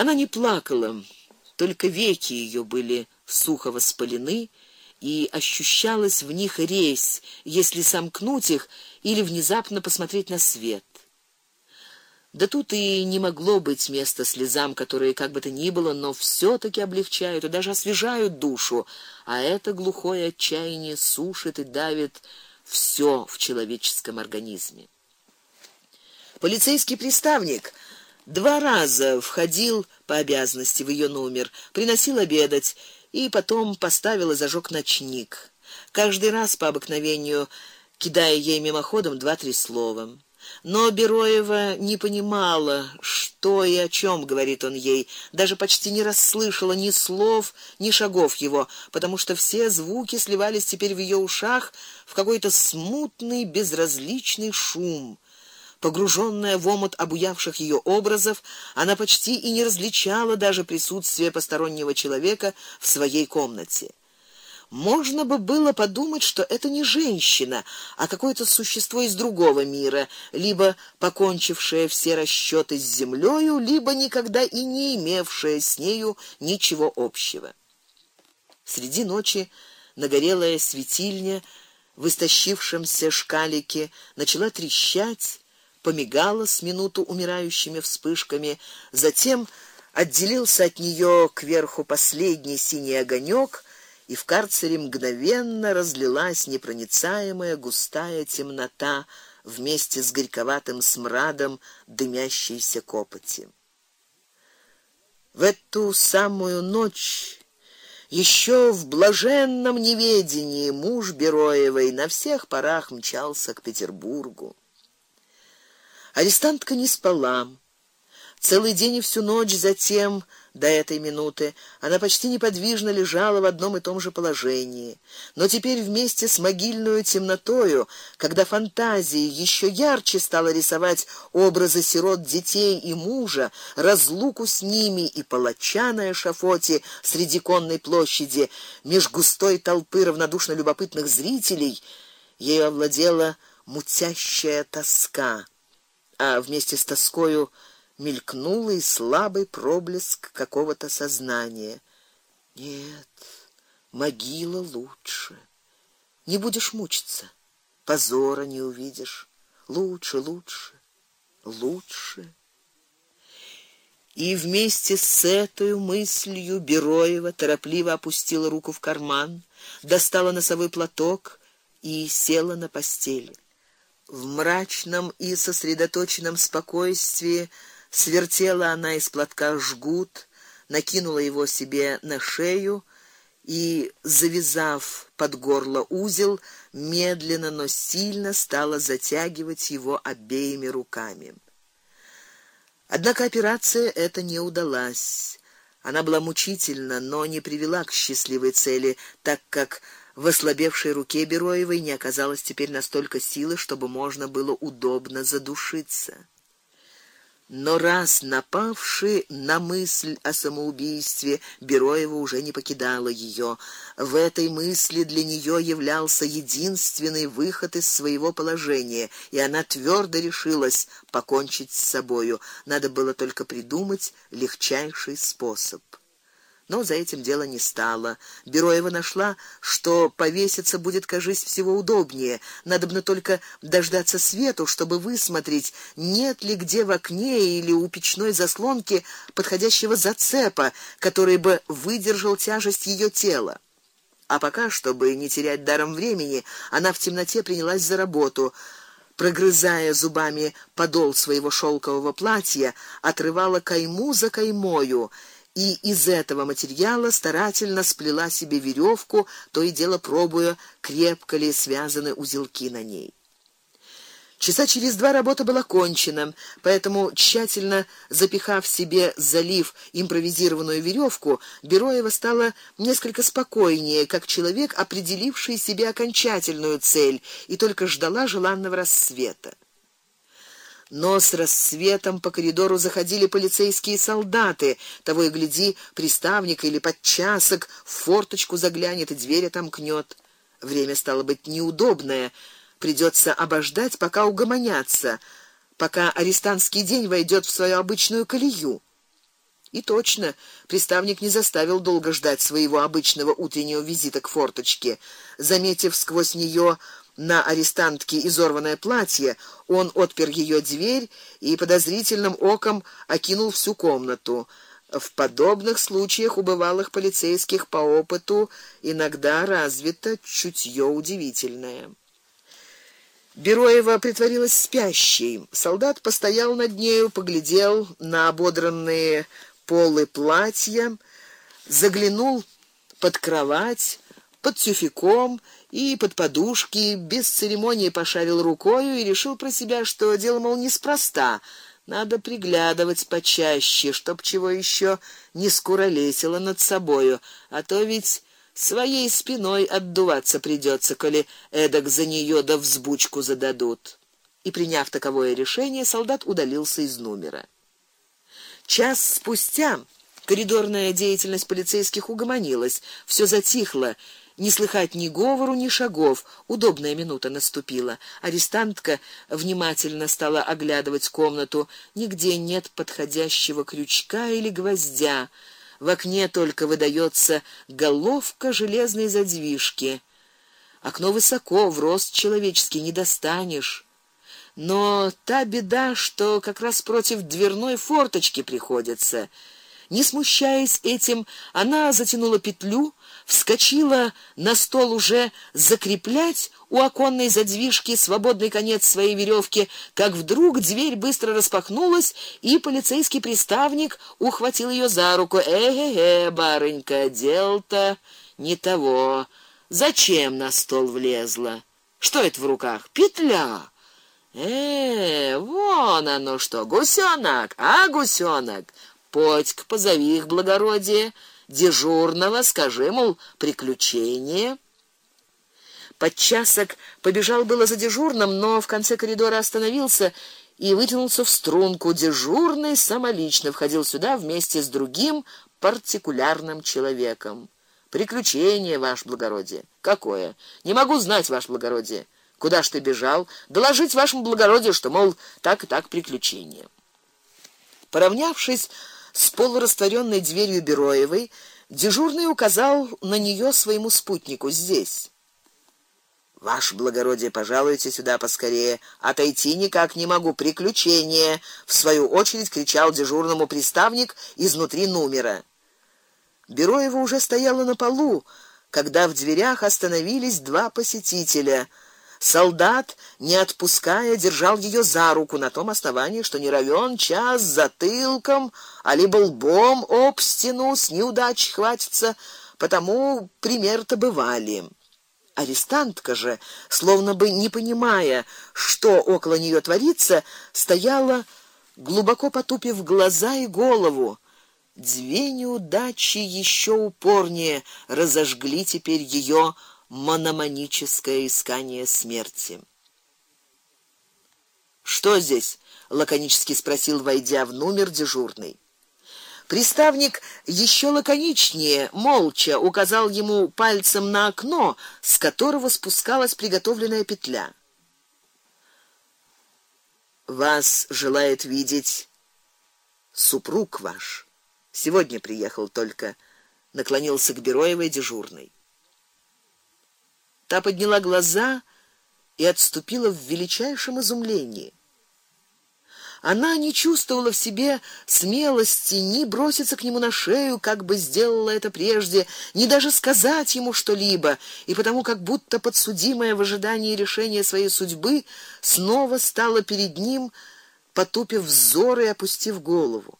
Она не плакала, только веки ее были сухо воспалены, и ощущалась в них резь, если сомкнуть их или внезапно посмотреть на свет. Да тут и не могло быть места слезам, которые как бы то ни было, но все таки облегчают и даже освежают душу, а это глухое отчаяние сушит и давит все в человеческом организме. Полицейский приставник два раза входил по обязанности в ее номер, приносил обедать и потом поставил и зажег ночник. Каждый раз по обыкновению кидая ей мимоходом два-три слова. Но Бероева не понимала, что и о чем говорит он ей, даже почти не расслышала ни слов, ни шагов его, потому что все звуки сливались теперь в ее ушах в какой-то смутный, безразличный шум. Погруженная в омут обуявших ее образов, она почти и не различала даже присутствие постороннего человека в своей комнате можно бы было подумать, что это не женщина, а какое-то существо из другого мира, либо покончившее все расчёты с землёю, либо никогда и не имевшее с нею ничего общего. Среди ночи нагорелая светильня в истощившемся шкалике начала трещать, помигала с минуту умирающими вспышками, затем отделился от неё кверху последний синий огонёк и в карцере мгновенно разлилась непроницаемая густая темнота вместе с горьковатым смрадом дымящейся копоти. В эту самую ночь еще в блаженном неведении муж Бероевой на всех парах мчался к Петербургу. Арестантка не спала. Целый день и всю ночь затем до этой минуты она почти неподвижно лежала в одном и том же положении, но теперь вместе с могильной темнотою, когда фантазия еще ярче стала рисовать образы сирот, детей и мужа, разлуку с ними и палача на эшафоте среди конной площади, меж густой толпы равнодушно любопытных зрителей, ею овладела мутящая тоска, а вместе с тоскою мелькнул и слабый проблеск какого-то сознания. Нет, могила лучше. Не будешь мучиться, позора не увидишь. Лучше, лучше, лучше. И вместе с этой мыслью Бероева торопливо опустила руку в карман, достала носовой платок и села на постели. В мрачном и сосредоточенном спокойствии Свертела она из платка жгут, накинула его себе на шею и, завязав под горло узел, медленно, но сильно стала затягивать его обеими руками. Однако операция эта не удалась. Она была мучительна, но не привела к счастливой цели, так как в ослабевшей руке Бероевой не оказалось теперь настолько силы, чтобы можно было удобно задушиться. Но раз напавший на мысль о самоубийстве, Бероева уже не покидала ее. В этой мысли для нее являлся единственный выход из своего положения, и она твердо решилась покончить с собою. Надо было только придумать легчайший способ но за этим дело не стало. Бероева нашла, что повеситься будет, кажись, всего удобнее. Надобно только дождаться свету, чтобы высмотреть, нет ли где в окне или у печной заслонки подходящего зацепа, который бы выдержал тяжесть ее тела. А пока, чтобы не терять даром времени, она в темноте принялась за работу прогрызая зубами подол своего шелкового платья, отрывала кайму за каймою и из этого материала старательно сплела себе веревку, то и дело пробуя, крепко ли связаны узелки на ней. Часа через два работа была кончена, поэтому тщательно запихав себе залив импровизированную веревку, Бероева стала несколько спокойнее, как человек, определивший себе окончательную цель и только ждала желанного рассвета. Но с рассветом по коридору заходили полицейские солдаты, того и гляди, приставник или подчасок в форточку заглянет и дверь отомкнёт. Время стало быть неудобное, придется обождать, пока угомонятся, пока арестантский день войдет в свою обычную колею. И точно, приставник не заставил долго ждать своего обычного утреннего визита к форточке. Заметив сквозь нее на арестантке изорванное платье, он отпер ее дверь и подозрительным оком окинул всю комнату. В подобных случаях у бывалых полицейских по опыту иногда развито чутье удивительное. Бероева притворилась спящей. Солдат постоял над нею, поглядел на ободранные полы платья, заглянул под кровать, под тюфяком и под подушки, без церемонии пошарил рукой и решил про себя, что дело мол неспроста. Надо приглядывать почаще, чтоб чего еще не скуролесило над собою, а то ведь своей спиной отдуваться придется, коли эдак за нее да взбучку зададут. И приняв таковое решение, солдат удалился из номера. Час спустя коридорная деятельность полицейских угомонилась, все затихло, не слыхать ни говору, ни шагов. Удобная минута наступила. Арестантка внимательно стала оглядывать комнату. Нигде нет подходящего крючка или гвоздя. В окне только выдается головка железной задвижки. Окно высоко, в рост человеческий не достанешь. Но та беда, что как раз против дверной форточки приходится. Не смущаясь этим, она затянула петлю, вскочила на стол уже закреплять у оконной задвижки свободный конец своей веревки, как вдруг дверь быстро распахнулась, и полицейский приставник ухватил ее за руку. Э-э-э, барынька, дел-то не того. Зачем на стол влезла? Что это в руках? Петля. Э, вон оно что, гусёнок, а гусёнок, Подька, позови их благородие, дежурного, скажи, мол, приключение. Подчасок побежал было за дежурным, но в конце коридора остановился и вытянулся в струнку. Дежурный самолично входил сюда вместе с другим партикулярным человеком. Приключение, ваше благородие. Какое? Не могу знать, ваше благородие. Куда ж ты бежал? Доложить вашему благородию, что мол так и так приключение. Поравнявшись с полурастворенной дверью Бероевой, дежурный указал на нее своему спутнику здесь. Ваше благородие, пожалуйте сюда поскорее. Отойти никак не могу, приключение, в свою очередь кричал дежурному приставник изнутри номера. Бероева уже стояла на полу, когда в дверях остановились два посетителя. Солдат, не отпуская, держал ее за руку на том основании, что не равен час затылком, а либо лбом об стену с неудач хватится, потому пример-то бывали. Арестантка же, словно бы не понимая, что около нее творится, стояла глубоко потупив глаза и голову. Две неудачи еще упорнее разожгли теперь ее мономаническое искание смерти. Что здесь? лаконически спросил, войдя в номер дежурный. Приставник еще лаконичнее, молча указал ему пальцем на окно, с которого спускалась приготовленная петля. Вас желает видеть супруг ваш. Сегодня приехал только, наклонился к Бероевой дежурный. Та подняла глаза и отступила в величайшем изумлении. Она не чувствовала в себе смелости ни броситься к нему на шею, как бы сделала это прежде, ни даже сказать ему что-либо, и потому как будто подсудимая в ожидании решения своей судьбы снова стала перед ним, потупив взор и опустив голову.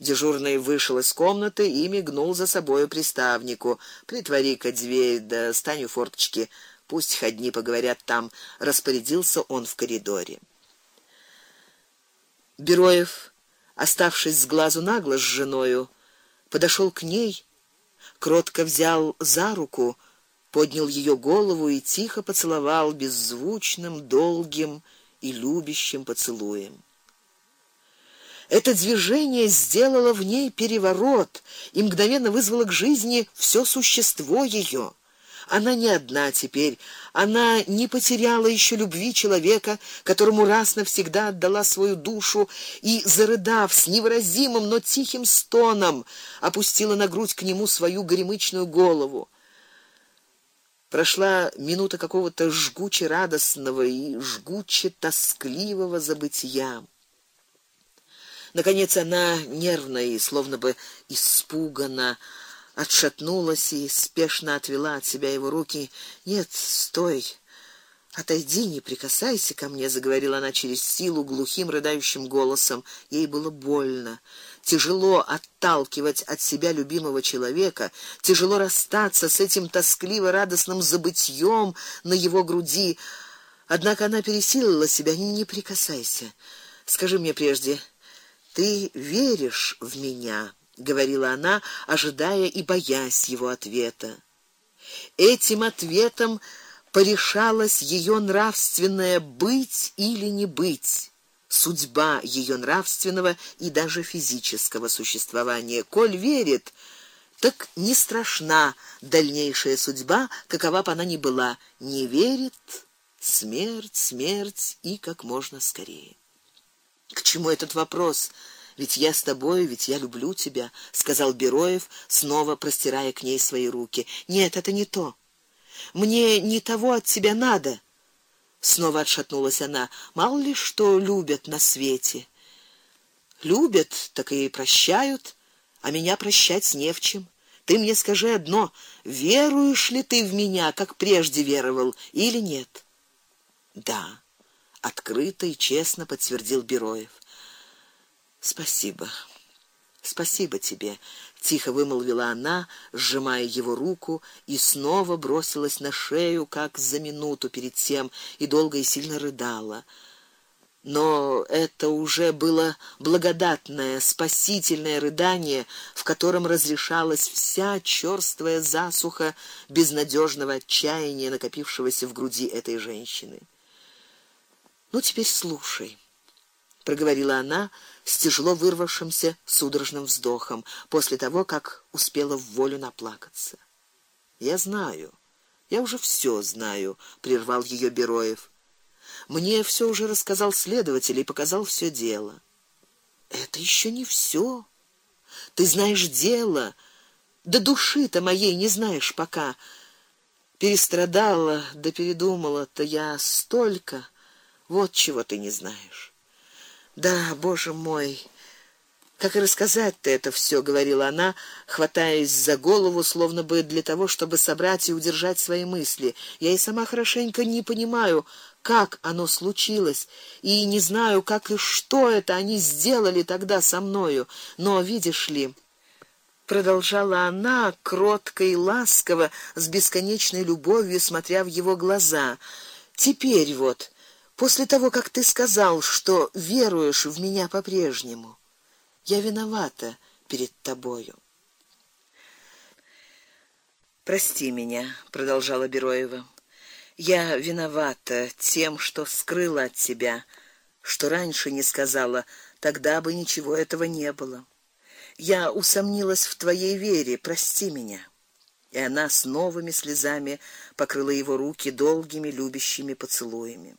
Дежурный вышел из комнаты и мигнул за собою приставнику. Притвори-ка дверь, да стань у форточки, пусть ходни поговорят там, распорядился он в коридоре. Бероев, оставшись с глазу на глаз с женою, подошел к ней, кротко взял за руку, поднял ее голову и тихо поцеловал беззвучным, долгим и любящим поцелуем. Это движение сделало в ней переворот и мгновенно вызвало к жизни все существо ее. Она не одна теперь. Она не потеряла еще любви человека, которому раз навсегда отдала свою душу и зарыдав с невыразимым, но тихим стоном, опустила на грудь к нему свою горемычную голову. Прошла минута какого-то жгуче радостного и жгуче тоскливого забытия. Наконец она нервно и словно бы испуганно отшатнулась и спешно отвела от себя его руки. "Нет, стой. Отойди, не прикасайся ко мне", заговорила она через силу глухим рыдающим голосом. Ей было больно, тяжело отталкивать от себя любимого человека, тяжело расстаться с этим тоскливо радостным забытьем на его груди. Однако она пересилила себя: "Не прикасайся. Скажи мне прежде, ты веришь в меня?" говорила она, ожидая и боясь его ответа. Этим ответом порешалась ее нравственное быть или не быть, судьба ее нравственного и даже физического существования. Коль верит, так не страшна дальнейшая судьба, какова бы она ни была. Не верит смерть, смерть и как можно скорее. К чему этот вопрос? Ведь я с тобой, ведь я люблю тебя, сказал Бероев, снова простирая к ней свои руки. Нет, это не то. Мне не того от тебя надо. Снова отшатнулась она. Мало ли что любят на свете. Любят, так и прощают, а меня прощать не в чем. Ты мне скажи одно: веруешь ли ты в меня, как прежде веровал, или нет? Да, открыто и честно подтвердил Бероев. Спасибо. Спасибо тебе, тихо вымолвила она, сжимая его руку и снова бросилась на шею, как за минуту перед тем, и долго и сильно рыдала. Но это уже было благодатное, спасительное рыдание, в котором разрешалась вся чёрствая засуха безнадежного отчаяния, накопившегося в груди этой женщины. Ну теперь слушай проговорила она с тяжело вырвавшимся судорожным вздохом после того, как успела в волю наплакаться. Я знаю. Я уже все знаю, прервал ее Бероев. Мне все уже рассказал следователь и показал все дело. Это еще не все. Ты знаешь дело, да души-то моей не знаешь пока. Перестрадала, да передумала-то я столько. Вот чего ты не знаешь. Да, боже мой, как и рассказать-то это все, говорила она, хватаясь за голову, словно бы для того, чтобы собрать и удержать свои мысли. Я и сама хорошенько не понимаю, как оно случилось, и не знаю, как и что это они сделали тогда со мною, но видишь ли, продолжала она кротко и ласково, с бесконечной любовью смотря в его глаза. Теперь вот После того, как ты сказал, что веруешь в меня по-прежнему, я виновата перед тобою. Прости меня, продолжала Бероева. Я виновата тем, что скрыла от тебя, что раньше не сказала, тогда бы ничего этого не было. Я усомнилась в твоей вере, прости меня. И она с новыми слезами покрыла его руки долгими любящими поцелуями.